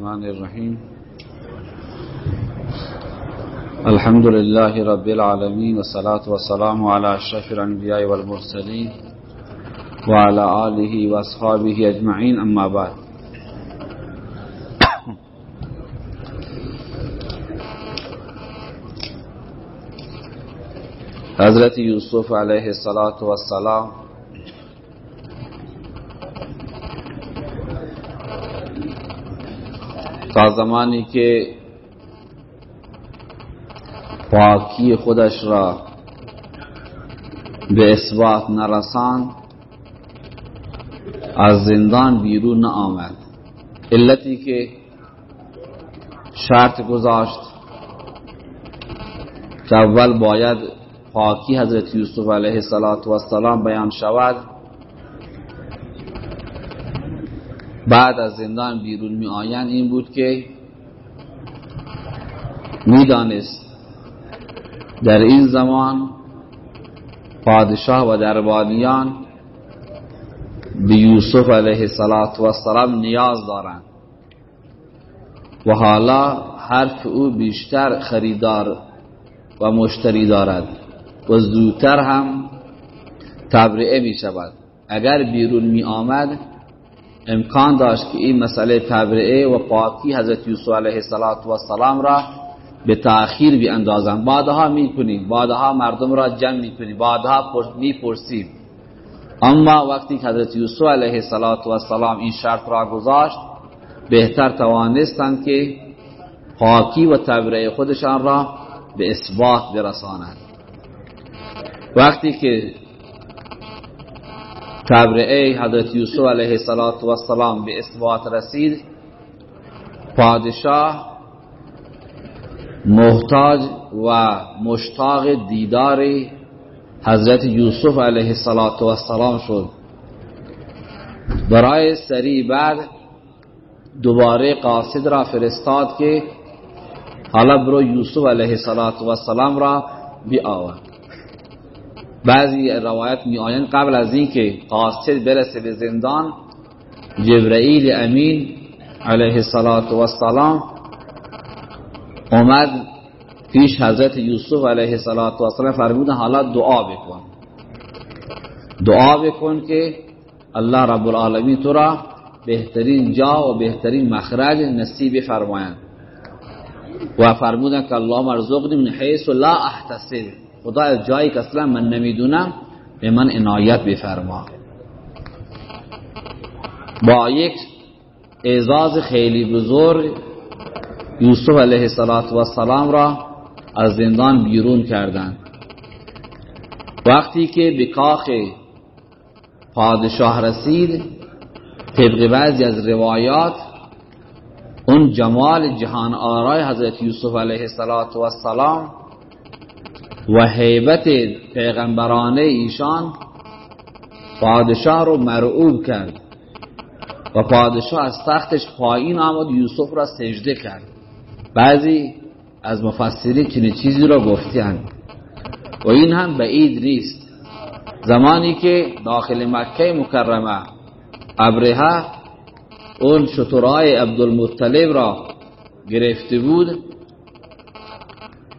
الرحمن الرحيم. الحمد لله رب العالمين والصلاة والسلام على أشرف الأنبياء والمرسلين وعلى آله وأصحابه أجمعين أما بعد. حضرت علیه الصلاة زمانی که پاکی خودش را به اثبات نرسان از زندان بیرون آمد علتی که شرط گذاشت که اول باید پاکی حضرت یوسف علیه السلام بیان شود بعد از زندان بیرون می آیند این بود که می‌دانست در این زمان پادشاه و دربانیان به یوسف علیه السلام نیاز دارند و حالا حرف او بیشتر خریدار و مشتری دارد و زودتر هم تبرئه می شود. اگر بیرون می آمد امکان داشت که این مسئله تبرئه و پاکی حضرت یوسف علیه السلام را به تأخیر بیاندازند بعدها می‌کنیم. بعدها مردم را جمع می‌کنیم. بعدها می‌پرسیم. اما وقتی که حضرت یوسف علیه السلام این شرط را گذاشت بهتر توانستند که پاکی و تبرئه خودشان را به اثبات برسانند. وقتی که تبرئه حضرت یوسف علیه السلام به اثبات رسید. پادشاه محتاج و مشتاق دیدار حضرت یوسف علیه السلام شد. برای سری بعد دوباره قاصد را فرستاد که حالا برو یوسف علیه السلام را بیاور. بعضی روایت می آیند قبل از اینکه قاصد برسه به زندان جبرئیل امین علیه السلام اومد پیش حضرت یوسف علیه السلام فرمودن حالا دعا بکن. دعا بکن که الله رب العالمین تو را بهترین جا و بهترین مخرج نصیب فرمایند و فرمودن که الله مرزقنی من حیث لا احتسب. خدا از جایی که اصلا من نمی‌دونم به من عنایت بفرما. با یک اعزاز خیلی بزرگ یوسف علیه السلام را از زندان بیرون کردند. وقتی که به کاخ پادشاه رسید طبق بعضی از روایات اون جمال جهان آرای حضرت یوسف علیه السلام و حیبت پیغمبرانه ایشان پادشاه رو مرعوب کرد و پادشاه از تختش پایین آمد یوسف را سجده کرد. بعضی از مفسرین چنین چیزی را گفتند و این هم بعید نیست. زمانی که داخل مکه مکرمه ابرهه اون شطرهای عبدالمطلب را گرفته بود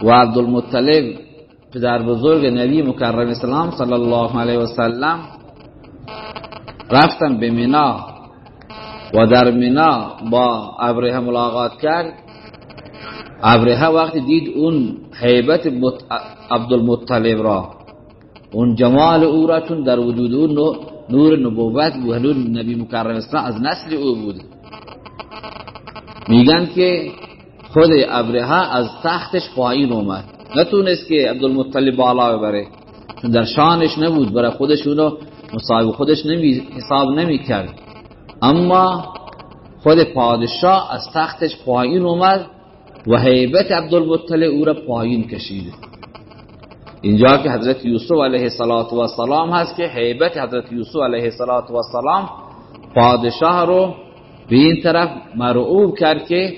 و عبدالمطلب پدر بزرگ نبی مکرم اسلام صلی الله علیه و سلم رفتن به مینا و در مینا با ابرهه ملاقات کرد. ابرهه وقتی دید اون حیبت عبدالمطلب را اون جمال او را چون در وجود اون نور نبوت بود نور نبی مکرم اسلام از نسل او بود. میگن که خود ابرهه از تختش پایین اومد. نتونست که عبدالمطلب بالا ببره. چون در شانش نبود برای خودش اونو مصاحب خودش نمی حساب نمی کرد. اما خود پادشاه از تختش پایین اومد و حیبت عبدالمطلب او را پایین کشید. اینجا که حضرت یوسف علیه السلام هست که حیبت حضرت یوسف علیه السلام پادشاه رو به این طرف مرعوب کرد که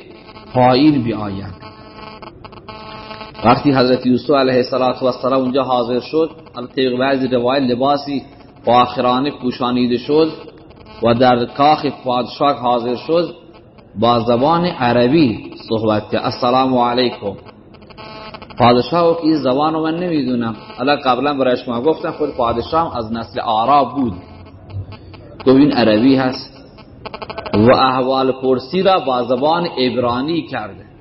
پایین بیاید. وقتی حضرت یوسف علیه السلام اونجا حاضر شد طبق بعضی روایت لباسی فاخرانه پوشانیده شد و در کاخ پادشاه حاضر شد با زبان عربی صحبت کرد. السلام علیکم. پادشاه که این زبان من نمی‌دونم. الان قبلا برای شما گفتم خود پادشاه از نسل آراب بود. گفت این عربی هست. و احوال پرسی را با زبان عبرانی کرده.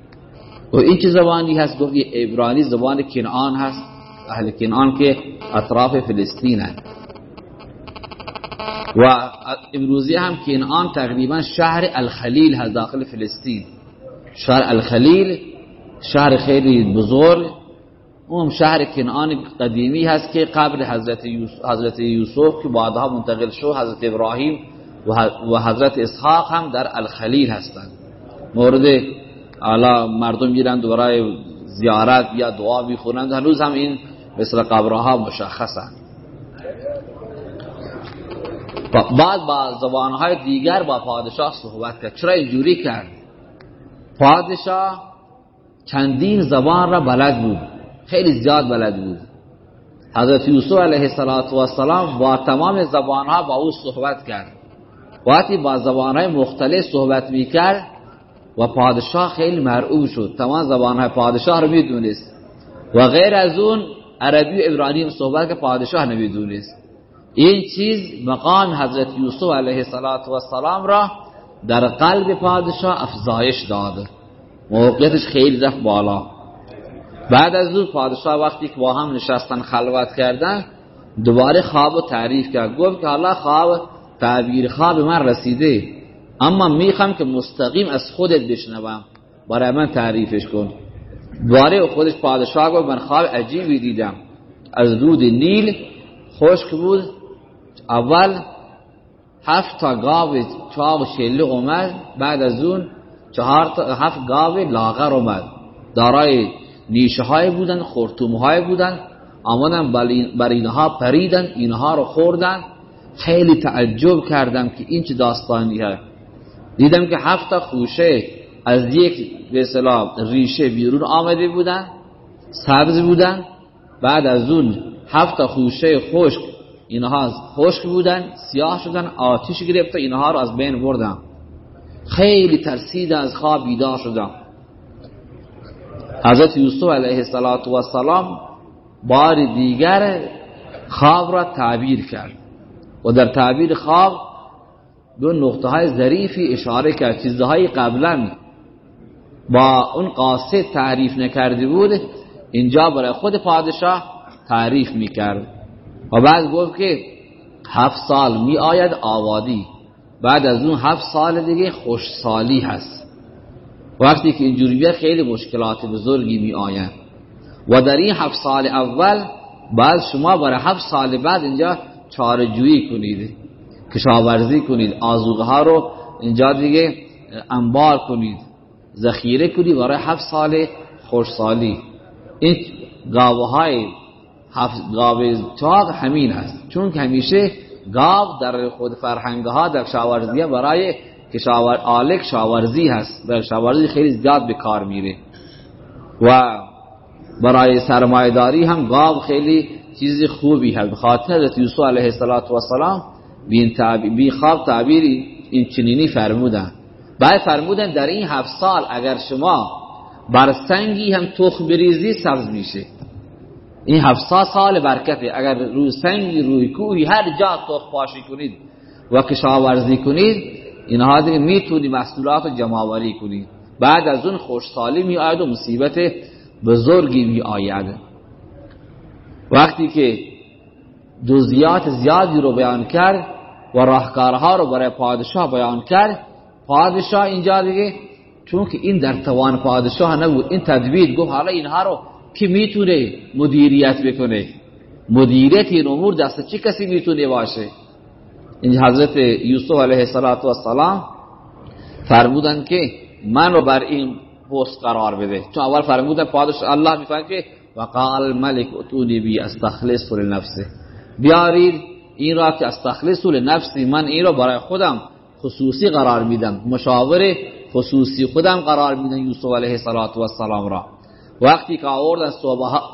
و این چه زبانی هست؟ گفت یه عبرانی زبان کنعان هست. اهل کنعان که اطراف فلسطین هست. و امروزی هم کنعان تقریبا شهر الخلیل هست داخل فلسطین. شهر الخلیل شهر خیلی بزرگ. اون شهر کنعان قدیمی هست که قبل حضرت یوسف, حضرت یوسف که بعدها منتقل شد حضرت ابراهیم و حضرت اسحاق هم در الخلیل هستند. مورد حالا مردم میرند برای زیارت یا دعا می‌خونند. هنوز هم این مثل قبرها مشخصند بعد با زبانهای دیگر با پادشاه صحبت کرد. چرا اینجوری کرد؟ پادشاه چندین زبان را بلد بود. خیلی زیاد بلد بود. حضرت یوسف علیه السلام با تمام زبانها با او صحبت کرد. وقتی با زبانهای مختلف صحبت می‌کرد و پادشاه خیلی مرعوب شد. تمام زبانهای پادشاه رو می‌دونست. و غیر از اون عربی و عبرانی صحبت که پادشاه نمی‌دونست. این چیز مقام حضرت یوسف علیه السلام را در قلب پادشاه افزایش داد. موقعیتش خیلی رفت بالا. بعد از اون پادشاه وقتی که با هم نشستن خلوت کردن دوباره خواب تعریف کرد. گفت که حالا خواب تعبیر خواب من رسیده. اما می‌خوام که مستقیم از خودت بشنوم. برای من تعریفش کن. دوباره خودش پادشاه گفت من خواب عجیبی دیدم. از رود نیل خشک بود. اول هفت تا گاو چاق و شله اومد. بعد از اون چهار تا هفت گاو لاغر اومد. دارای نیشه های بودن خورتوم های بودن. آمدن بر اینها پریدن اینها رو خوردن. خیلی تعجب کردم که این چه داستانی ها دیدم که هفت تا خوشه از یک به ریشه بیرون آمده بودن سبز بودن. بعد از اون هفت تا خوشه خشک اینها خشک بودن سیاه شدن آتیش گرفت اینها رو از بین بردم. خیلی ترسید از خواب بیدار شدم. حضرت یوسف علیه السلام بار دیگر خواب را تعبیر کرد. و در تعبیر خواب دو نقطه های ظریفی اشاره کرد. چیزهای قبلا با اون قاصد تعریف نکرده بود اینجا برای خود پادشاه تعریف می‌کرد. و بعد گفت که هفت سال می آید آوادی بعد از اون هفت سال دیگه خوشسالی هست. وقتی که اینجوری خیلی مشکلات بزرگی می آید و در این هفت سال اول بعد شما برای هفت سال بعد اینجا چارجویی کنید. کشاورزی کنید آزوغه ها رو اینجا دیگه انبار کنید ذخیره کنید برای هفت سال خوشسالی این گاوه های گاوه چاق همین هست. چون همیشه گاو در خود فرهنگ ها در شاورزی برای کشاور آلک شاورزی هست. در شاورزی خیلی زیاد به کار میره. و برای سرمایداری هم گاو خیلی چیز خوبی هست. بخاطر حضرت یوسف علیه السلام بین بی خواب تعبیری این چنینی فرمودن. بعد فرمودن در این هفت سال اگر شما بر سنگی هم تخم بریزی سبز میشه. این هفت سال برکته. اگر روی سنگی روی کوهی هر جا تخم پاشی کنید و کشاورزی کنید اینها دیگه می‌تونی محصولات رو کنید بعد از اون خوشسالی می آید و مصیبت بزرگی می آید وقتی که جزیات زیادی رو بیان کرد و راهکارها رو برای پادشاه بیان کرد. پادشاه اینجا دیگه چون که این در توان پادشاه نبود این تدبیر گفت حالا اینها رو که می‌تونه مدیریت بکنه؟ مدیریت این امور دست چه کسی می‌تونه باشه؟ این حضرت یوسف علیه السلام فرمودن که من رو بر این پست قرار بده. چون اول فرمودن پادشاه الله می‌فهمه که وقال ملک اتونی بی استخلص لنفسه بیارید این را که استخلص لنفسی من این را برای خودم خصوصی قرار میدم. مشاور خصوصی خودم قرار میدم. یوسف علیه السلام را. وقتی که آوردن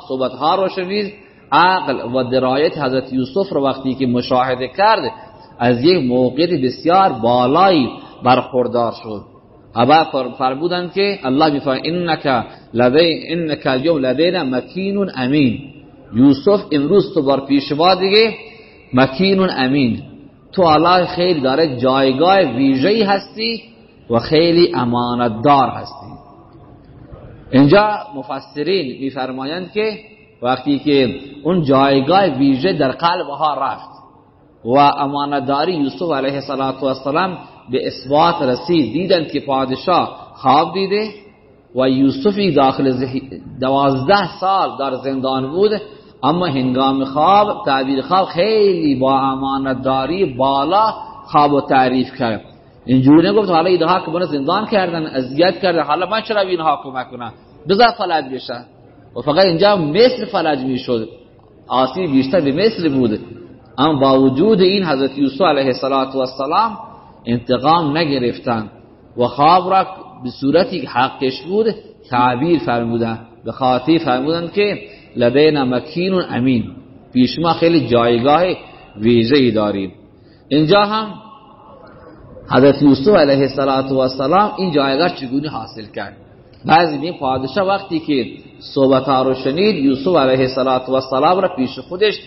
صحبت ها رو شنید عقل و درایت حضرت یوسف رو وقتی که مشاهده کرد از یک موقعیت بسیار بالایی برخوردار شد. ابا فرمودن که الله میفرماید انک لدی انک اليوم لدینا مکین امین. یوسف امروز تو بر پیش ما دیگه مکین امین. تو الله خیلی داره جایگاه ویژه‌ای هستی و خیلی امانتدار هستی. اینجا مفسرین میفرمایند که وقتی که اون جایگاه ویژه در قلب ها رفت و امانتداری یوسف علیه السلام به اثبات رسید دیدند که پادشاه خواب دیده و یوسفی داخل دوازده سال در زندان بود اما هنگام خواب تعبیر خواب خیلی با امانتداری بالا خواب و تعریف کرد. اینجوری نگفت حالا ایده که من زندان کردن اذیت کردن حالا من چرا اینها کمک کنم؟ بذار فلج بشه. و فقط اینجا مصر فلج می‌شد. آسیب بیشتر به مصر بود. اما با وجود این حضرت یوسف علیه السلام انتقام نگرفتن و خواب را به صورتی حقش بود تعبیر فرمودن. به خاطر فرمودن که لدینا مکین امین. پیش ما خیلی جایگاه ویژه‌ای داریم. اینجا هم حضرت یوسف علیه السلام این جایگاه چگونه حاصل کرد؟ بعضی می پادشاه وقتی که صحبت ها رو شنید یوسف علیه السلام را پیش خودش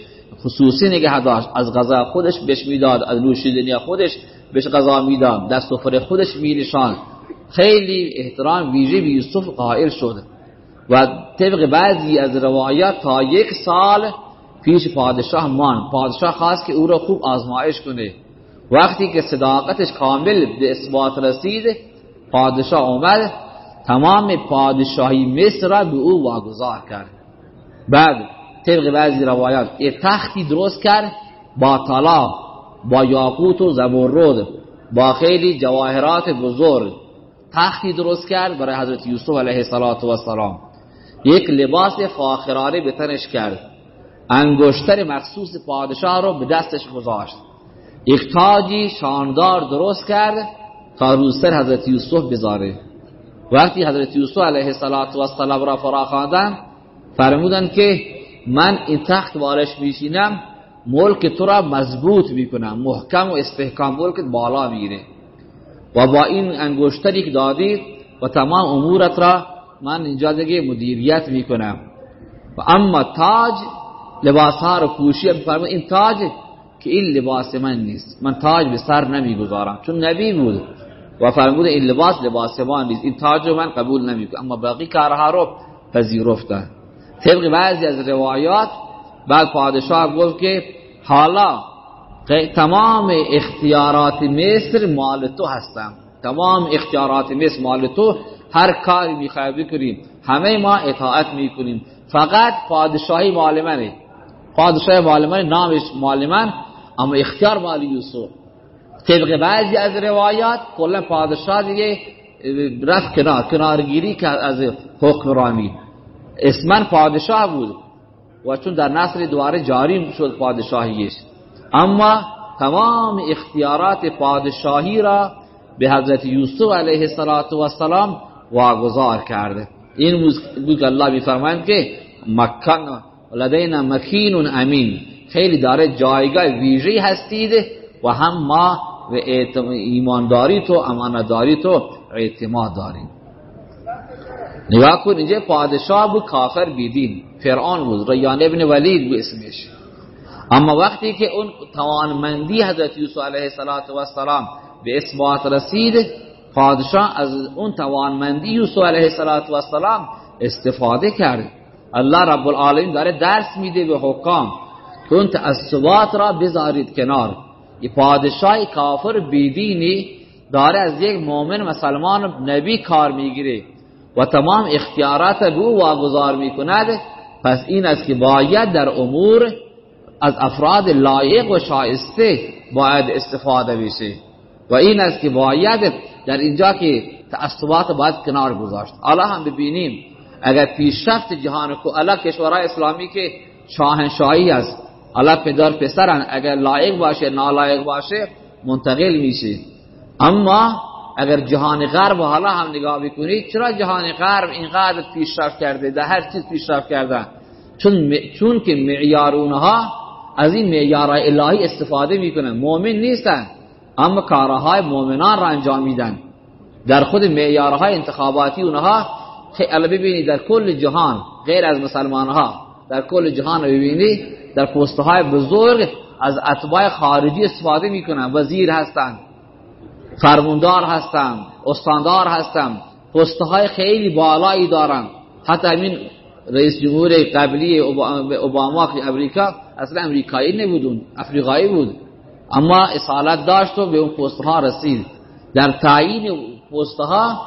خصوصی نگه داشت. از غذا خودش بهش می‌داد از نوشیدنی خودش بهش غذا می‌داد. در سفره خودش میرشان خیلی احترام ویژه به یوسف قائل شد. و طبق بعضی از روایات تا یک سال پیش پادشاه مان. پادشاه خواست که او را خوب آزمایش کنه. وقتی که صداقتش کامل به اثبات رسید پادشاه اومد. تمام پادشاهی مصر را به او واگذار کرد. بعد طبق بعضی روایات یه تختی درست کرد با طلا با یاقوت و زمرد با خیلی جواهرات بزرگ. تختی درست کرد برای حضرت یوسف علیه السلام یک لباس فاخرانه به تنش کرد. انگشتر مخصوص پادشاه رو به دستش گذاشت. یک تاجی شاندار درست کرد تا روسر حضرت یوسف بذاره. وقتی حضرت یوسف علیه السلام را فرا خواندن فرمودن که من این تخت وارش میشینم ملک تو را مضبوط می‌کنم محکم و استحکام ملکت بالا می‌گیره. و با این انگشتری که دادید و تمام امورت را من اینجا دیگه مدیریت می‌کنم. و اما تاج لباس ها رو پوشی این تاج که این لباس من نیست. من تاج به سر نمی‌گذارم. چون نبی بود. و فرمود این لباس لباس من نیست. این تاج رو من قبول نمی‌کنم. اما باقی کارها رو پذیرفتن. طبق بعضی از روایات بعد پادشاه گفت که حالا تمام اختیارات مصر مال تو هستم تمام اختیارات مصر مال تو هر کاری می‌خوای بکنیم همه ما اطاعت می‌کنیم. فقط پادشاهی مال منه. پادشاه نامش مال من اما اختیار مال یوسف. طبق بعضی از روایات کلا پادشاه دیگه رفت کنار کنارگیری که از حکمرانی. اسمن پادشاه بود و چون در نصر دواره جاری شد پادشاهیش. اما تمام اختیارات پادشاهی را به حضرت یوسف علیه السلام واگذار کرده. این بود که الله میفرمایند که مکن لدینا مکین امین. خیلی داره جایگاه ویژه‌ای هستید و هم ما و ایمانداری تو امانتداری تو اعتماد داریم. نگاه کن اینجا پادشاه بود کافر بیدین. فرعون بود ریان ابن ولید بود اسمش. اما وقتی که اون توانمندی حضرت یوسف علیه السلام به اثبات رسید پادشاه از اون توانمندی یوسف علیه السلام استفاده کرد. الله رب العالمین داره درس میده به حکام. که اون تعصبات را بذارید کنار. یه پادشاه کافر بیدینی داره از یک مؤمن مسلمان نبی کار می‌گیره و تمام اختیارات او واگذار می‌کند. پس این است که باید در امور از افراد لایق و شایسته باید استفاده بشه. و این است که باید در اینجا که تعصبات باید کنار گذاشت. حالا هم ببینیم اگر پیشرفت جهان کو الا کشورهای اسلامی که شاهنشاهی است الا پدر پسرن اگر لایق باشه نالایق باشه منتقل میشه. اما اگر جهان غرب و حالا هم نگاه بکنید چرا جهان غرب اینقدر پیشرفت کرده؟ در هر چیز پیشرفت کرده چون چون که معیار اونها از این معیارهای الهی استفاده می‌کنن. مؤمن نیستن. اما کارهای مؤمنان را انجام میدن. در خود معیارهای انتخاباتی اونها خیلی ببینید در کل جهان غیر از مسلمان ها در کل جهان ببینید در پستهای بزرگ از اتباع خارجی استفاده می‌کنن. وزیر هستند فرموندار هستند استاندار هستند پستهای خیلی بالایی دارن. حتی همین رئیس جمهور قبلی اوباما امریکا اصلا امریکایی نبودون افریقایی بود. اما اصالت داشت و به اون پستها رسید. در تعیین پستها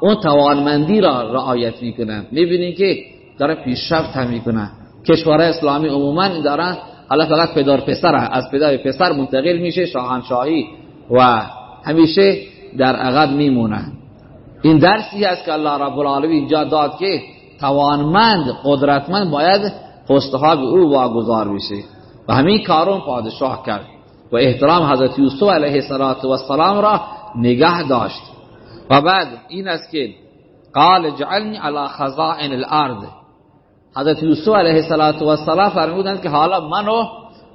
اون توانمندی را رعایت می‌کنن می‌بینین که داره پیشرفت هم می‌کنن کشور اسلامی عموما دارن حالا فقط پدر پسر از پدر پسر منتقل میشه شاهنشاهی و همیشه در عقد میمونن این درسی است که الله رب العالمین اینجا داد که توانمند قدرتمند باید پستها به او واگذار بشه. و همین کارون پادشاه کرد. و احترام حضرت یوسف علیه السلام را نگه داشت. و بعد این است که قال جعلنی علی خزائن الارض. حضرت یوسف علیه السلام فرمودند که حالا منو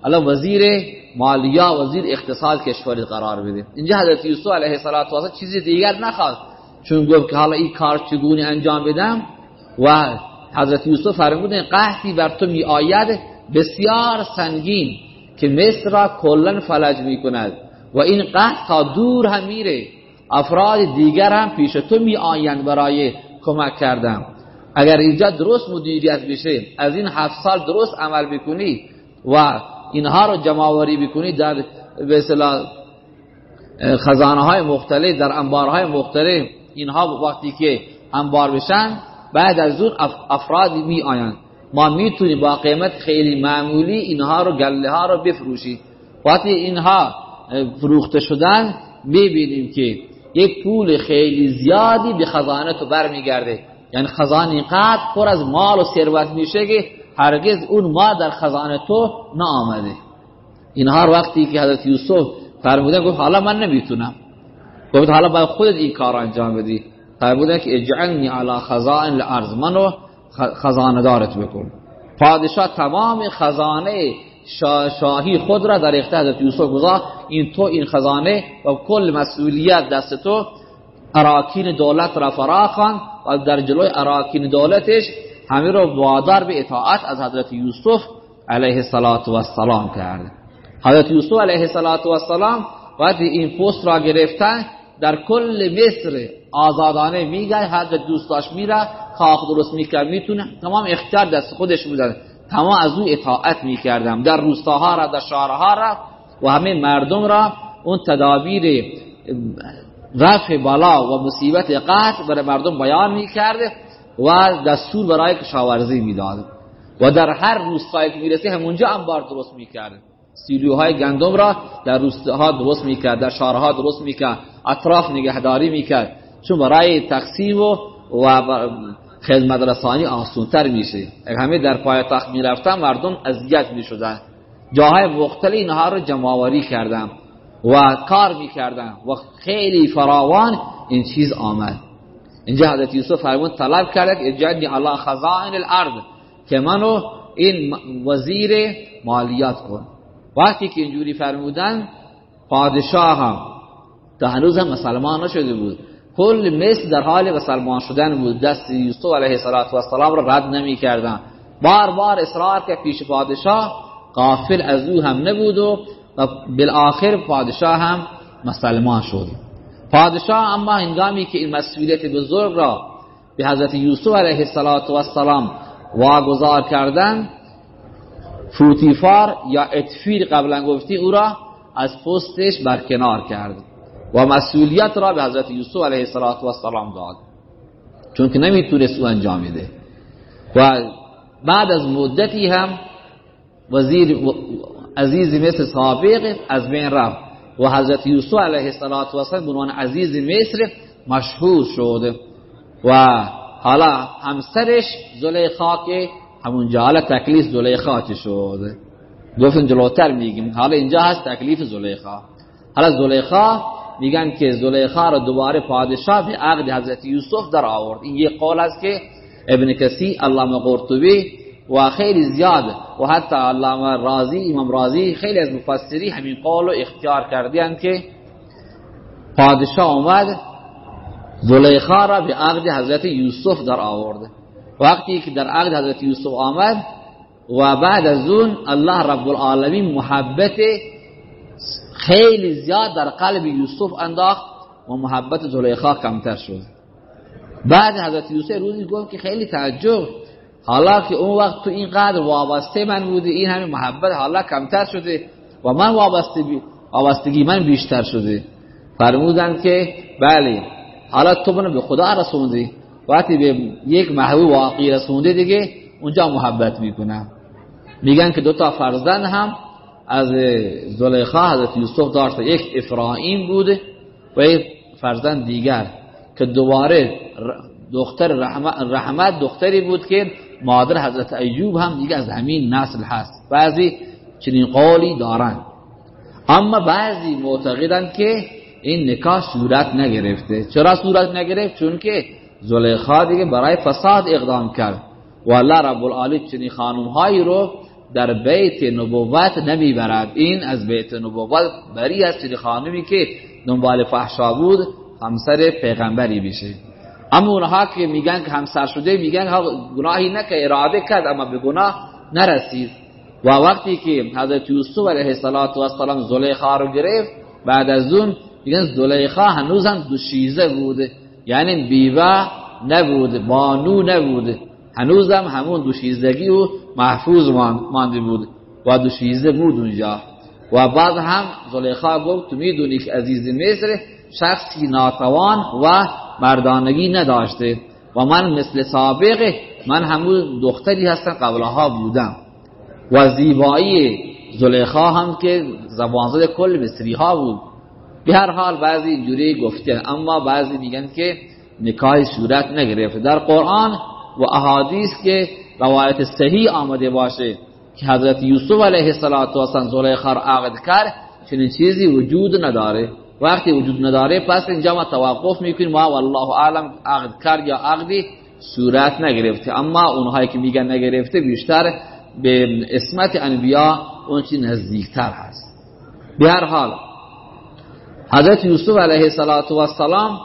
حالا وزیر مالیا وزیر اقتصاد کشوری قرار بده اینجا حضرت یوسف علیه السلام چیزی دیگر نخواست. چون گفت که حالا این کار چگونه انجام بدم؟ و حضرت یوسف فرمودن قحطی بر تو می آید بسیار سنگین. که مصر را کلا فلج می کند و این قحط تا دور هم میره. افراد دیگر هم پیش تو می آیند برای کمک کردم اگر اینجا درست مدیریت بشه از این هفت سال درست عمل بکنی و اینها رو جمعوری بکنی در به خزانه های مختلف در انبارهای مختلف اینها وقتی که انبار بشن بعد از اون افرادی می آیند ما می‌تونیم با قیمت خیلی معمولی اینها رو گله ها رو بفروشیم وقتی اینها فروخته شدن ببینیم که یک پول خیلی زیادی به خزانه تو برمیگرده. یعنی خزانه اینقدر پر از مال و ثروت میشه که هرگز اون ما در خزانه تو نآمده. اینها وقتی که حضرت یوسف فرمودن گفت حالا من نمی‌تونم. گفت حالا باید خودت این کار انجام بدی. فرمودن که اجعلنی علی خزائن الارض. منو خزانه دارت بکن. پادشاه تمام خزانه شاهی خود را در اختیار حضرت یوسف گذار این تو این خزانه و کل مسئولیت دست تو. اراکین دولت را فراخان و در جلوی اراکین دولتش همه رو وادار به اطاعت از حضرت یوسف علیه السلام کرد. حضرت یوسف علیه السلام وقتی این پست را گرفتن در کل مصر آزادانه میگه هر دوست داشت میره کاخ درست می‌کرد می‌تونه. تمام اختیار دست خودش بودن تمام از او اطاعت می‌کردم. در روستاها را در شهرها را و همه مردم را اون تدابیر رفع بالا و مصیبت قطع برای مردم بیان می‌کرده و دستور برای کشاورزی می‌داد. و در هر روستایی که می‌رسه همونجا انبار درست می‌کرده سیلوهای گندم را در روستاها درست می‌کرد در شهرها درست می‌کرد. اطراف نگهداری می‌کرد. چون برای تقسیم و و خدمت رسانی آسونتر میشه همه در پای تخت می‌رفتن مردم اذیت می‌شدن. جاهای مختلف اینها رو جمعوری کردم و کار می‌کردن و خیلی فراوان این چیز آمد. اینجا حضرت یوسف فرمود طلب کرد که الله خزائن الارض که منو این وزیر مالیات کن. وقتی که اینجوری فرمودن پادشاه هم تا هنوز هم مسلمان نشده بود کل مصر در حال مسلمان شدن بود. دست یوسف علیه السلام را رد نمی کردن. بار بار اصرار که پیش پادشاه. قافل از او هم نبود و بالآخر پادشاه هم مسلمان شد. پادشاه اما هنگامی که این مسئولیت بزرگ را به حضرت یوسف علیه السلام واگذار کردن فوتیفار یا اتفیر قبلا گفتی او را از پستش برکنار کرد. و مسئولیت را به حضرت یوسف علیه السلام داد. چون که نمی‌تونست او انجام میده و بعد از مدتی هم وزیر عزیز مثل سابق از بین رفت و حضرت یوسف علیه السلام بنوان عزیز مصر مشهور شد. و حالا همسرش زلیخا که همونجا حالا تکلیف زلیخا چه شد؟ گفتن جلوتر میگیم. حالا اینجا هست تکلیف زلیخا. حالا زلیخا میگن که زلیخا را دوباره پادشاه به عقد حضرت یوسف در آورد. این یه قول است که ابن کسی علامه قرطبی و خیلی زیاد و حتی علامه رازی امام رازی خیلی از مفسری همین قول رو اختیار کردن که پادشاه اومد زلیخا را به عقد حضرت یوسف در آورده وقتی که در عقد حضرت یوسف آمد و بعد از اون الله رب العالمین محبت خیلی زیاد در قلب یوسف انداخت و محبت زلیخا کمتر شد. بعد حضرت یوسف روزی گفت که خیلی تعجب. حالا که اون وقت تو اینقدر وابسته من بودی این همین محبت حالا کمتر شده و من وابستگی من بیشتر شده. فرمودن که بله حالا تو منو به خدا رسوندی. وقتی به یک محبوب واقعی رسونده دیگه اونجا محبت می‌کنم. میگن که دو تا فرزند هم از زلیخا حضرت یوسف داشت یک افرایم بوده و یک فرزند دیگر که دوباره دختر رحمت دختری بود که مادر حضرت ایوب هم دیگه از همین نسل هست. بعضی چنین قولی دارن. اما بعضی معتقدند که این نکاح صورت نگرفته. چرا صورت نگرفت؟ چون که زلیخا دیگه برای فساد اقدام کرد. و الله رب العالمین چنین خانم هایی رو در بیت نبوت نمی‌برد. این از بیت نبوت بری از خانمی که دنبال فحشا بود همسر پیغمبری بشه. اما اونها که میگن که همسر شده میگن گناهی نکه اراده کرد اما به گناه نرسید. و وقتی که حضرت یوسف علیه السلام زلیخا رو گرفت بعد از اون میگن زلیخا هنوز هم دوشیزه بوده یعنی بیوه نبوده بانو نبوده هنوز هم همون دوشیزگی و محفوظ مانده بود و دوشیزه بود اونجا. و بعد هم زلیخا گفت تو می‌دونی که عزیز مصر شخصی ناتوان و مردانگی نداشته و من مثل سابقه من همون دختری هستم قبلها بودم. و زیبایی زلیخا هم که زبانزد کل مصری ها بود. به هر حال بعضی اینجوری گفته اما بعضی میگن که نکاح صورت نگرفته در قرآن و احادیث که روایت صحیح آمده باشه که حضرت یوسف علیه السلام زلیخا را عقد کرد چنین چیزی وجود نداره. وقتی وجود نداره پس اینجا ما توقف می‌کنیم. ما والله اعلم عقد کرد یا عقدی صورت نگرفته. اما اونهایی که میگن نگرفته بیشتر به اسمت انبیا اون چی نزدیکتر هست. به هر حال حضرت یوسف علیه السلام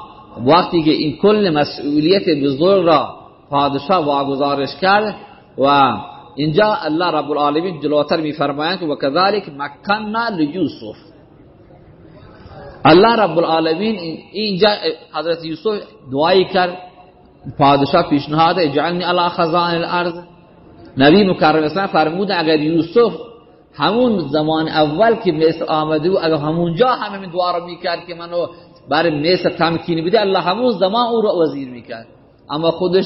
وقتی که این کل مسئولیت بزرگ را پادشاه واگذارش کرد و اینجا الله رب العالمین جلوتر میفرمایند که وکذالک مکننا لیوسف. الله رب العالمین اینجا حضرت یوسف دعایی کرد پادشاه پیشنهاد اجعلنی علی خزائن الارض. نبی مکرم اسلام فرمود اگر یوسف همون زمان اول که مصر آمده و اگر همونجا همین دعا رو می‌کرد که منو برای مصر تمکین بده الله همون زمان او رو وزیر می‌کرد. اما خودش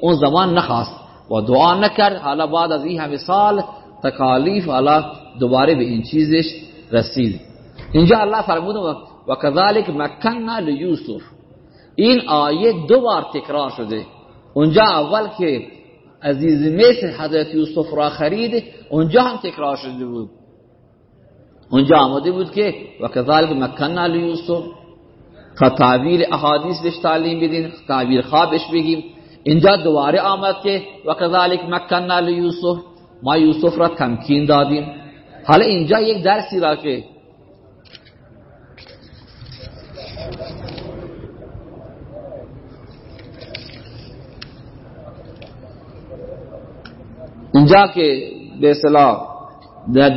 اون زمان نخواست. و دعا نکرد. حالا بعد از این همه سال تکالیف حالا دوباره به این چیزش رسید. اینجا الله فرمود و کذالک مکننا لیوسف. این آیه دو بار تکرار شده. اونجا اول که عزیز مصر حضرت یوسف را خرید اونجا هم تکرار شده بود. اونجا آمده بود که و کذالک مکننا لیوسف. که تعبیر احادیث بهش تعلیم بدین تعبیر خوابش بگیم. اینجا دوباره آمد که و کذالک مکننا لیوسف ما یوسف را تمکین دادیم. حالا اینجا یک درسی را که اینجا که به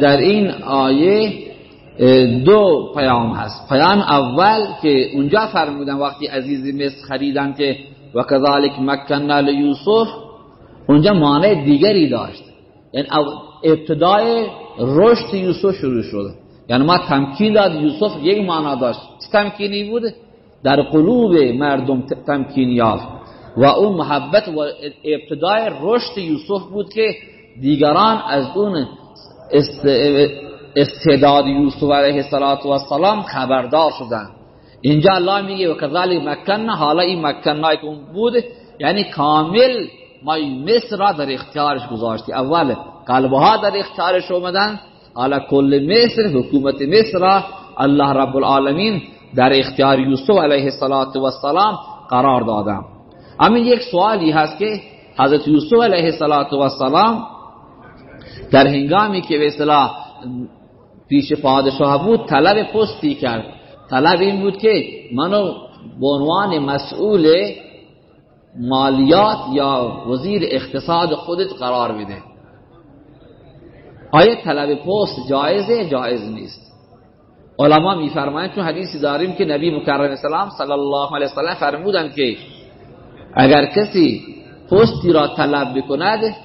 در این آیه دو پیام هست. پیام اول که اونجا فرمودن وقتی عزیز مصر خریدن که و کذالک مکننا لیوسف اونجا معنی دیگری داشت. یعنی ابتدای رشد یوسف شروع شد. یعنی ما تمکین داد یوسف یک معنا داشت. چه تمکینی بود؟ در قلوب مردم تمکین یافت. و اون محبت و ابتدای رشد یوسف بود که دیگران از اون استعداد یوسف علیه السلام خبردار شدن. اینجا الله میگه و کذالک مکننا حالا این مکنای که اون بود یعنی کامل ما مصر را در اختیارش گذاشتی. اول قلبها در اختیارش اومدن حالا کل مصر حکومت مصر را الله رب العالمین در اختیار یوسف علیه السلام قرار دادم همین یک سوالی هست که حضرت یوسف علیه السلام در هنگامی که به پیش پادشاه بود طلب پستی کرد. طلب این بود که منو به عنوان مسئول مالیات یا وزیر اقتصاد خودت قرار بده. آیا طلب پست جایزه؟ جایز نیست. علما میفرمایند چون حدیثی داریم که نبی مکرم اسلام صلی الله علیه وسلم فرمودند که اگر کسی پستی را طلب بکند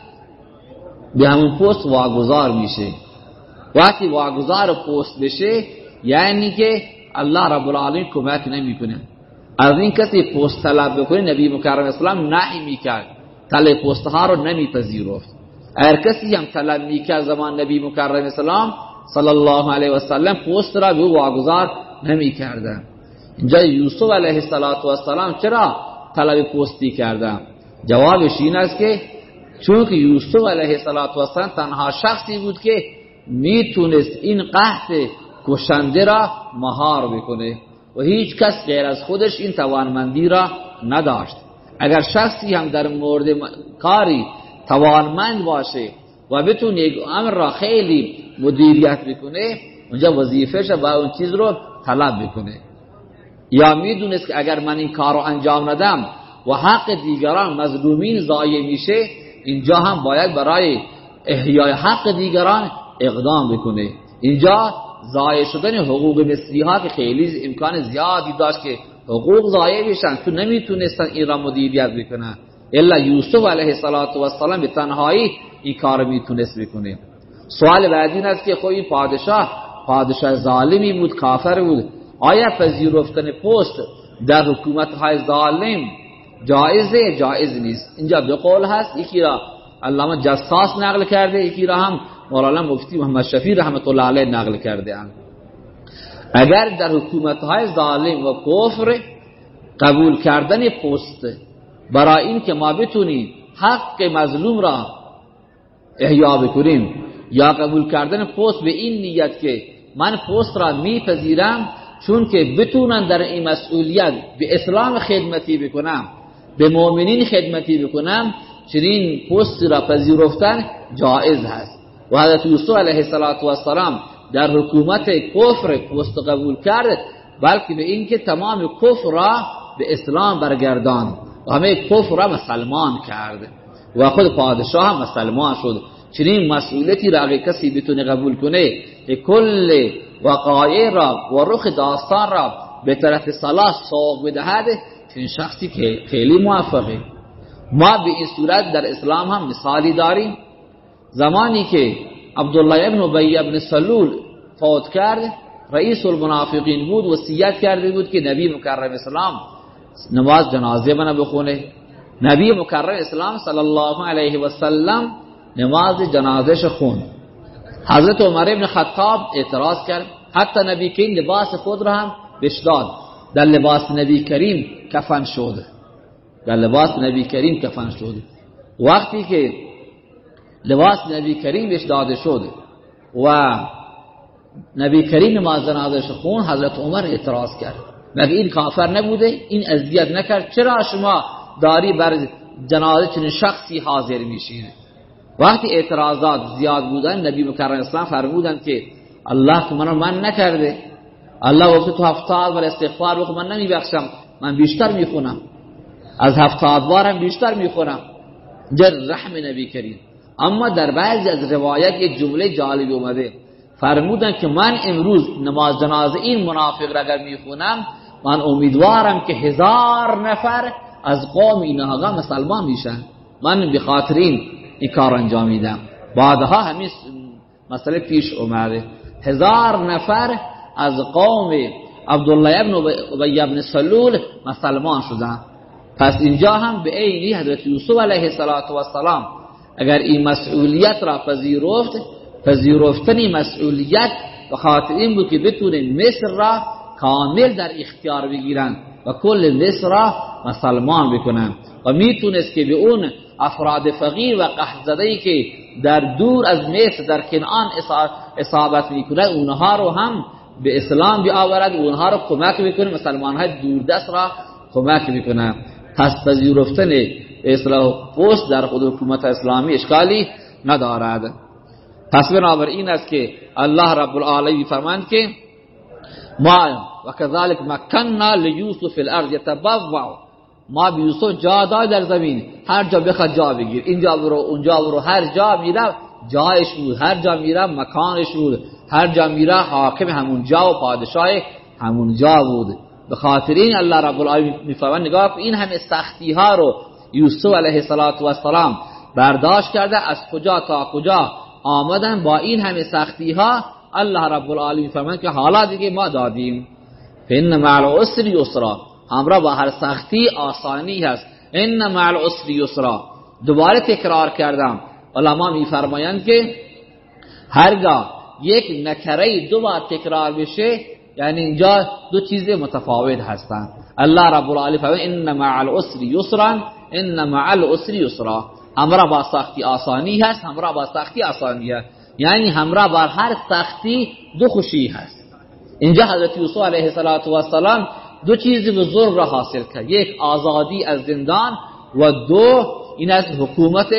به همون پست واگذار میشه. وقتی واگذار پست بشه یعنی که الله رب العالمین کمک نمی‌کنه. از این کسی پست طلب بکنه نبی مکرم اسلام نهی می‌کرد. طلب پست ها رو نمیپذیرفت. اگر کسی هم طلب می‌کرد زمان نبی مکرم اسلام صلی الله علیه و سلم پست را به واگذار نمی‌کردن. اینجا یوسف علیه السلام چرا طلب پستی کردن جوابش این است که چون که یوسف علیه السلام تنها شخصی بود که می‌تونست این قحط کشنده را مهار بکنه و هیچ کس غیر از خودش این توانمندی را نداشت. اگر شخصی هم در مورد کاری توانمند باشه و بتونه یک امر را خیلی مدیریت بکنه اونجا وظیفهش با اون چیز رو طلب بکنه. یا می‌دونست که اگر من این کار رو انجام ندم و حق دیگران مظلومین ضایع میشه اینجا هم باید برای احیای حق دیگران اقدام بکنه. اینجا ضایع شدن حقوق مصری ها که خیلی امکان زیادی داشت که حقوق ضایع بشن. تو نمی‌تونستن این را مدیریت بکنن. الا یوسف علیه السلام به تنهایی این کار می‌تونست بکنه. سوال بعدی این است که خب پادشاه پادشاه ظالمی بود کافر بود. آیا پذیرفتن پست در حکومت های ظالم جایزه؟ جایز نیست. اینجا به قول هست. یکی را علامه جساس نقل کرده یکی را هم مولانا مفتی محمد شفیع رحمت الله علیه نقل کرده اند. اگر در حکومت های ظالم و کفر قبول کردن پست برای این که ما بتونیم حق مظلوم را احیا بکنیم یا قبول کردن پست به این نیت که من پست را میپذیرم چون که بتونن در این مسئولیت به اسلام خدمتی بکنم به مؤمنین خدمتی بکنم چنین پست را پذیرفتن جائز هست. و حضرت یوسف علیه السلام در حکومت کفر پست قبول کرد بلکه به اینکه تمام کفر را به اسلام برگردان. و همه کفر را مسلمان کرد و خود پادشاه هم مسلمان شد. چنین مسئولیتی را اگه کسی بتونه قبول کنه که کل وقایع را و رخ داستان را به طرف صلاح سوق بدهد چنین شخصی که خیلی موفقه. ما به این صورت در اسلام هم مثالی داریم. زمانی که عبدالله ابن ابی ابن سلول فوت کرد رئیس المنافقین بود وصیت کرده بود که نبی مکرم اسلام نماز جنازه بنا بخونه. نبی مکرم اسلام صلی الله علیه و سلم نماز جنازش خون. حضرت عمر ابن خطاب اعتراض کرد. حتی نبی کریم لباس خود را هم بشداد در لباس نبی کریم کفن شد در لباس نبی کریم کفن شد وقتی که لباس نبی کریم داده شد و نبی کریم نماز جنازش خون حضرت عمر اعتراض کرد. مگه این کافر نبوده؟ این اذیت نکرد. چرا شما داری بر جنازه چنین شخصی حاضر میشین؟ وقتی اعتراضات زیاد بودن نبی مکرم اسلام فرمودن که الله تو منو من نکرده. الله وقت تو هفتاد بار استغفار بکن من نمیبخشم. من بیشتر می‌خونم. از هفتاد بارم بیشتر می‌خونم جر رحم نبی کریم. اما در بعضی از روایت یک جمله جالبی اومده. فرمودن که من امروز نماز جنازه این منافق را اگر می‌خونم من امیدوارم که هزار نفر از قوم این آقا مسلمان میشن. من به این کار انجام میدم. بعدها همین مسئله پیش اومده. هزار نفر از قوم عبدالله ابن ابی ابن سلول مسلمان شدن. پس اینجا هم به عینی حضرت یوسف علیه السلام اگر این مسئولیت را پذیرفت پذیرفتنی مسئولیت به خاطر این بود که بتونه مصر را کامل در اختیار بگیرن و کل مصر را مسلمان بکنن. و می‌تونست که به اون افراد فقیر و قحط که در دور از مصر در کنعان اصابت می‌کنه اونها رو هم به اسلام بیاورد و اونها رو کمک می‌کنه مسلمان های دوردست را کمک می‌کنه. پس پذیرفتن اصلاح پست در خود حکومت اسلامی اشکالی ندارد. پس بنابر این است که الله رب العالمین فرماند که ما و کذالک مکننا لیوسف فی الارض یتبوع. ما به یوسف جا داد در زمین هر جا بخواد جا بگیر. اینجا برو اونجا برو هر جا میره جایش بود. هر جا میره مکانش بود. هر جا میره حاکم همون جا و پادشاه همون جا بود. به خاطر این الله رب العالمین میفرماید نگاه این همه سختی ها رو یوسف علیه السلام برداشت کرده از کجا تا کجا آمدن؟ با این همه سختی ها الله رب العالمین فرمان که حالا دیگه ما دادیم. فین مع العسر یسرا. همراه با هر سختی آسانی هست. ان مع العسر یسرا. دوباره تکرار کردم. علما میفرمایند که هرگاه یک نکره دو بار تکرار بشه یعنی اینجا دو چیز متفاوت هستند. الله رب العالمین فرمود ان مع العسر یسرا. ان مع العسر یسرا همراه با سختی آسانی هست همراه با سختی آسانی هست. یعنی همراه با هر سختی دو خوشی هست. اینجا حضرت یوسف علیه السلام دو چیز بزرگ را حاصل کرد. یک آزادی از زندان و دو این از حکومت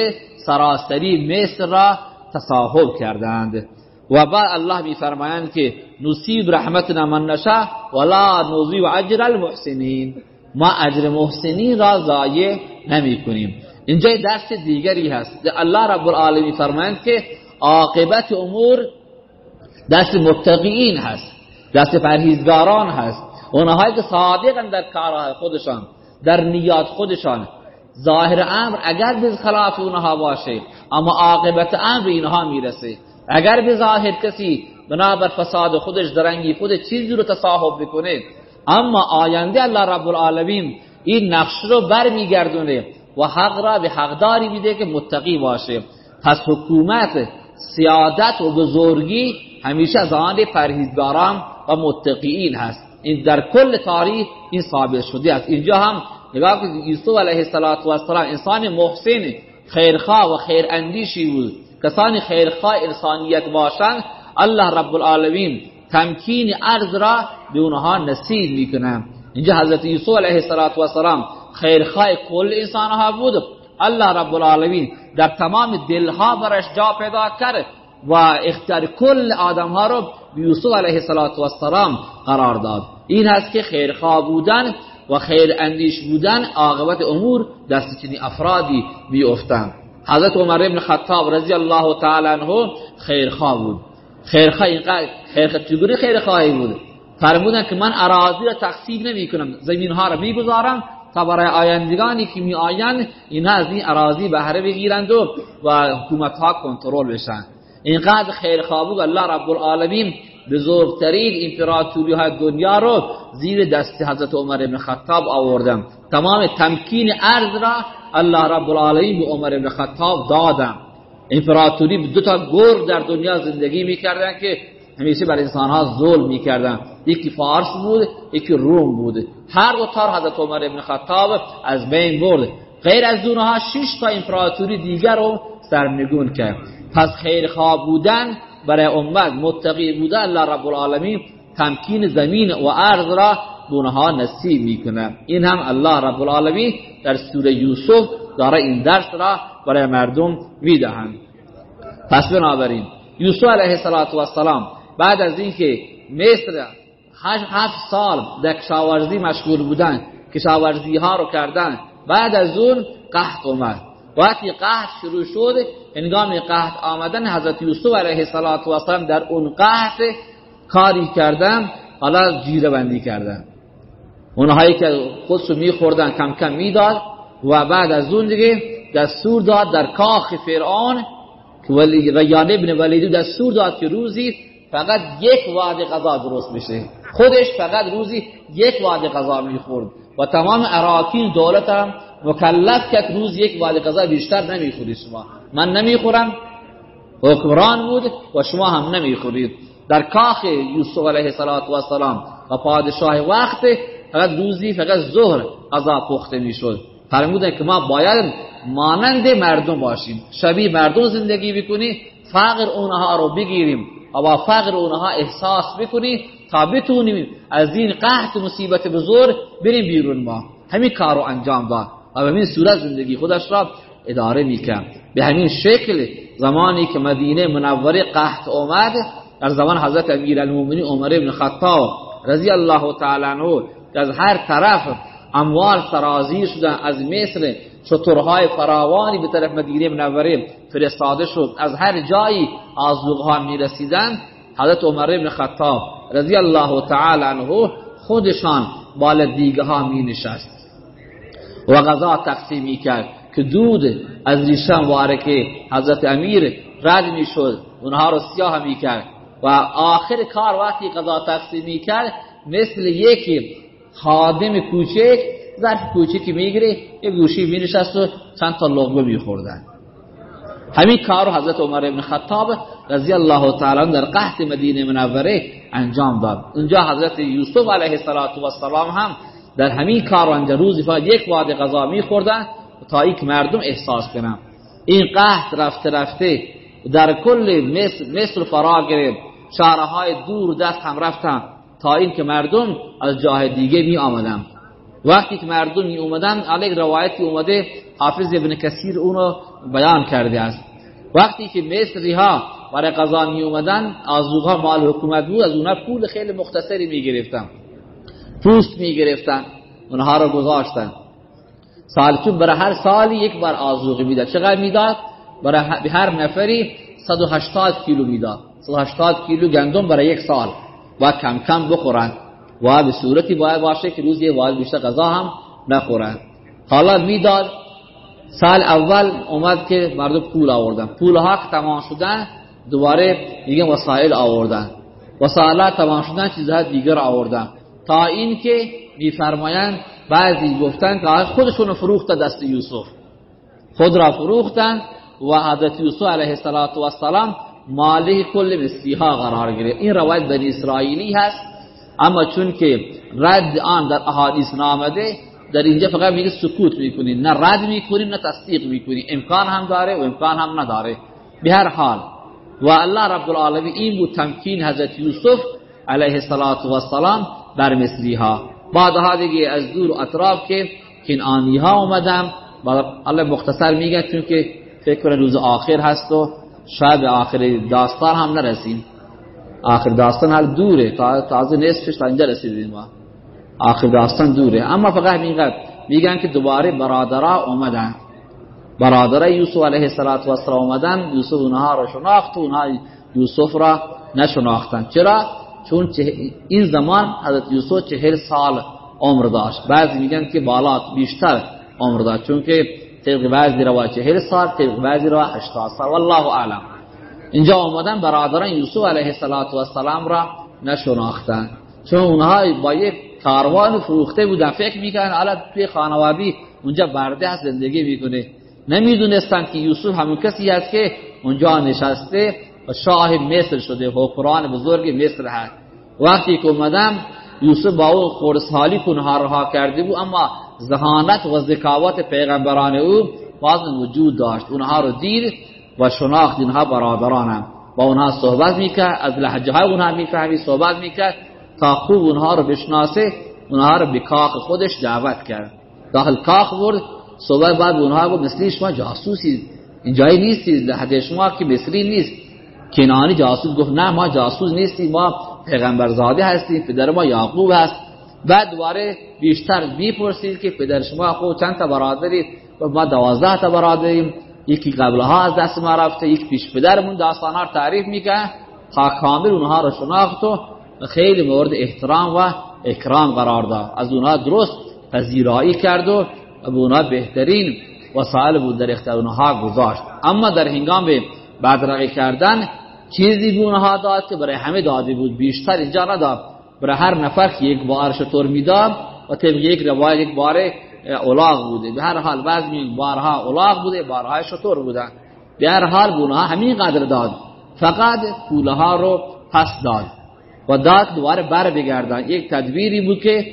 سراسری مصر را تصاحب کردند. و بعد الله میفرمایند که نصیب رحمتنا من نشا ولا نضیع اجر المحسنین. ما اجر محسنین را ضایع نمی کنیم اینجا درس دیگری هست الله رب العالمین فرمایند که عاقبت امور دست متقیین هست دست پرهیزگاران هست. اونهایی که صادقن در کارهای خودشان در نیات خودشان. ظاهر امر اگر به خلاف اونها باشه اما عاقبت امر اینها می‌رسه. اگر به ظاهر کسی بنابر فساد خودش درنگی خود چیزی رو تصاحب بکنه اما آینده الله رب العالمین این نقش رو برمیگردونه و حق را به حقداری میده که متقی باشه پس حکومت سیادت و بزرگی همیشه از آن پرهیزگاران و متقیین هست این در کل تاریخ این ثابت شده است اینجا هم نگاه کنید یوسف علیه السلام انسان محسن خیرخواه و خیر اندیشی بود کسانی خیرخواه انسانیت باشند الله رب العالمین تمکین ارض را به اونها نصیب می‌کنه اینجا حضرت یوسف علیه السلام خیرخواه کل انسان ها بود. الله رب العالمین در تمام دلها برش جا پیدا کرد و اختیار کل آدم ها رو یوسف علیه السلام قرار داد. این هست که خیرخواه بودن و خیر اندیش بودن عاقبت امور دست چنین افرادی بیفتن حضرت عمر ابن خطاب رضی الله تعالی عنه خیرخواه بود. خیرخواه اینقدر خیرخواه چگونه خیرخواهی بود فرمودن که من اراضی را تقسیم نمی کنم زمین ها را می‌گذارم تا برای آیندگانی که می آیند اینها از این اراضی بهره بگیرند و و حکومت ها کنترل بشن. اینقدر خیرخواه بود الله رب العالمین بزرگترین امپراتوری های دنیا رو زیر دست حضرت عمر بن خطاب آوردم تمام تمکین ارض را الله رب العالمین به عمر بن خطاب دادم امپراتوری به دو تا گرگ در دنیا زندگی می‌کردن که همیشه بر انسانها ظلم می‌کردن. یکی فارس بود یکی روم بود. هر دو تا حضرت عمر بن خطاب از بین برد. غیر از اونها شش تا امپراتوری دیگر رو سرنگون کرد. پس خیرخواه بودن برای امت متقی بوده الله رب العالمین تمکین زمین و ارض را بونها نصیب می‌کنه این هم الله رب العالمین در سوره یوسف داره این درس را برای مردم می‌دهند. پس بنابراین یوسف علیه السلام بعد از اینکه مصر هفت سال در کشاورزی مشغول بودن کشاورزی ها رو کردن بعد از اون قحط اومد. وقتی قحط شروع شد انگام قحط آمدن حضرت یوسف علیه السلام در اون قحط کاری کردن حالا جیره بندی کردن. اونهایی که خودشو میخوردن کم کم می‌داد و بعد از اون دیگه دستور داد در کاخ فرعون ولی ریان ابن ولیدو دستور داد که روزی فقط یک وعده غذا درست بشه. خودش فقط روزی یک وعده غذا می‌خورد. و تمام اراکین دولت هم مکلف که روز یک وعده غذا بیشتر نمی‌خورید شما. من نمی‌خورم. حکمران بود و شما هم نمی‌خورید. در کاخ یوسف علیه السلام و پادشاه وقت فقط روزی فقط ظهر غذا پخته می‌شد. فرمودن که ما باید مانند مردم باشیم. شبیه مردم زندگی بکنی فقر اونها رو بگیریم. و فقر اونها احساس بکنی تا بتونیم از این قحط مصیبت بزرگ بریم بیرون ما. همین کار رو انجام داد و به همین صورت زندگی خودش را اداره می‌کرد. به همین شکل زمانی که مدینه منوره قحط اومد در زمان حضرت امیر المومنی عمر بن خطاب رضی الله تعالی عنه از هر طرف اموال سرازیر شدن از مصر شطورهای فراوانی به طرف مدینه منوره فرستاده شد. از هر جایی آزوغها می رسیدن حضرت عمر بن خطاب رضی الله تعالی عنه خودشان بال دیگه ها می نشست و غذا تقسیم می کرد که دود از ریشم وارکه حضرت امیر رد می شد اونها رو سیاه می کرد و آخر کار وقتی غذا تقسیم می کرد مثل یکی خادم کوچک ظرف کوچکی می‌گیره یه گوشی می نشست و چند تا لغمه میخوردن. همین کار رو حضرت عمر ابن خطاب رضی الله تعالی در قحط مدینه منوره انجام داد. اونجا حضرت یوسف علیه السلام هم در همین کار و روزی فقط یک وعده غذا میخوردن تا یک مردم احساس کنن. این قحط رفته رفته در کل مصر, مصر فرا گرفت. شهرهای دور دست هم رفتن. تا اینکه مردم از جاه دیگه می آمدن. وقتی که مردم می اومدن علیه روایتی اومده حافظ ابن کثیر اونو بیان کرده است. وقتی که مصری ها برای قضا می اومدن آزوغ مال حکومت بود از اونها پول خیلی مختصری می گرفتن. پوست می گرفتن. اونها رو گذاشتن. سال چون برای هر سالی یک بار آزوغی می‌داد. چقدر می‌داد؟ برای هر نفری 180 کیلو می‌داد. 180 کیلو گندم برای یک سال. و کم کم بخورن. و به صورتی باید باشه که روز یه واحد بیشتر غذا هم نخورن. حالا می‌داد سال اول اومد که مردم پول آوردن. پول ها که تمام شدن دوباره دیگه وسایل آوردن. وسایل تمام شدن چیزها دیگر آوردن. تا اینکه میفرمایند بعضی گفتن که خودشون فروخت دست یوسف. خود را فروختن و حضرت یوسف علیه السلام مالی کل مسیحا قرار گرفت. این روایت بنی اسرائیلی هست اما چون که رد آن در احادیث نامده در اینجا فقط میگه سکوت می‌کنین نه رد می‌کنیم نه تصدیق می‌کنیم. امکان هم داره و امکان هم نداره. به هر حال و الله رب العالمین این بود تمکین حضرت یوسف علیه السلام در مصری ها بعدها دیگه از دور و اطراف که کنعانی ها اومدم الله مختصر میگه چون که فکر روز آخر هست و شاید آخر داستان هم نرسیم. آخر داستان هر دوره. تا تازه نصفش تا اینجا رسیدیم. ما آخر داستان دوره. اما فقط میگن میگن که دوباره برادرها اومدن. برادر یوسف علیه السلام اومدن. یوسف اونها را شناخت. اونها یوسف را نشناختن. چرا؟ چون این زمان حضرت یوسف چهل سال عمر داشت. بعضی میگن که بالا بیشتر عمر داشت. چون که طبق بعضی روا چهل سال طبق بعضی روا هشتاد سال. والله اعلم. اینجا آمدن برادران یوسف علیه السلام را نشناختن. چون اونها با یک کاروان فروخته بودن فکر می‌کنن حالا توی خانوادی اونجا برده هست زندگی می‌کنه. نمی‌دونستن که یوسف همون کسی است که اونجا نشسته و شاه مصر شده حکران بزرگ مصر هست. وقتی که اومدم یوسف با اون خورسحالی کنها رها کرده بود اما ذهانت و ذکاوت پیغمبران او باز وجود داشت. اونها رو دید و شناخت اینها برادرانم با اونها صحبت می‌کرد از لحجه های اونها می‌فهمی صحبت می‌کرد تا خوب اونها رو بشناسه اونها رو به کاخ خودش دعوت کرد. داخل کاخ برد صحبت بعد اونها گفت مثلی شما جاسوسی اینجایی نیستی لحجه شما که مصری نیست. کنانی جاسوس گفت نه ما جاسوس نیستیم ما پیغمبرزاده هستیم پدر ما یعقوب هست. بعد دوباره بیشتر بیپرسید که پدر شما خود چند تا برادرید و ما دوازده تا برادریم یکی قبلها از دست ما رفته یک پیش پدرمون داستان ها تعریف می‌کنه تا کامل اونها رو شناخت و خیلی مورد احترام و اکرام قرار داد. از اونها درست پذیرایی کرد و به اونها بهترین وسایل بود در اختیار اونها گذاشت. اما در هنگام بدرقی کردن چیزی به اونها داد که برای همه داده بود بیشتر اینجا نداد. برای هر نفر یک بار شطور می‌داد و طبق یک روایت یک بار اولاغ بوده. به هر حال بعض می بارها اولاغ بوده بارها شطور بودن به هر حال اونها همین قدر داد. فقط پولها رو پس داد و داد دوباره بر بگردن یک تدبیری بود که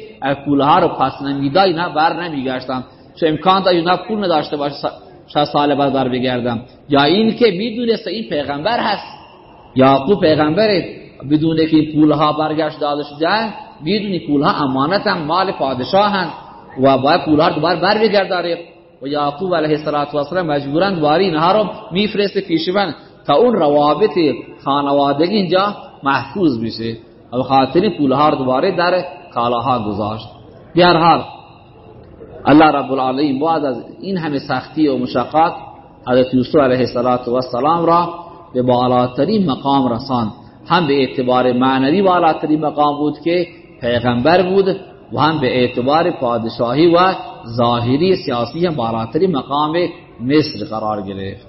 پولها رو پس نمی‌داد نه بر نمیگشتن چه امکان داد اینا پول نداشته باشه شش سال بعد بر بگردم. یا این که می‌دونست این پیغمبر هست. یعقوب پیغمبره بدون که پولها برگشت داده شدن می‌دونی پولها امانت هم مال پادشاهن و باید پولها دوباره بر بگرداره و یعقوب علیه السلام مجبورن دوباره اینها رو میفرسته پیش من تا اون روابط خانوادگی اینجا محفوظ بشه. و خاطر پولها رو دوباره در کالاها گذاشت. بیار حال الله رب العالمین بعد از این همه سختی و مشقات حضرت یوسف علیه السلام را به بالاترین مقام رساند. هم به اعتبار معنوی بالاترین مقام بود که پیغمبر بود و هم به اعتبار پادشاهی و ظاهری سیاسی هم بالاترین مقام مصر قرار گرفت.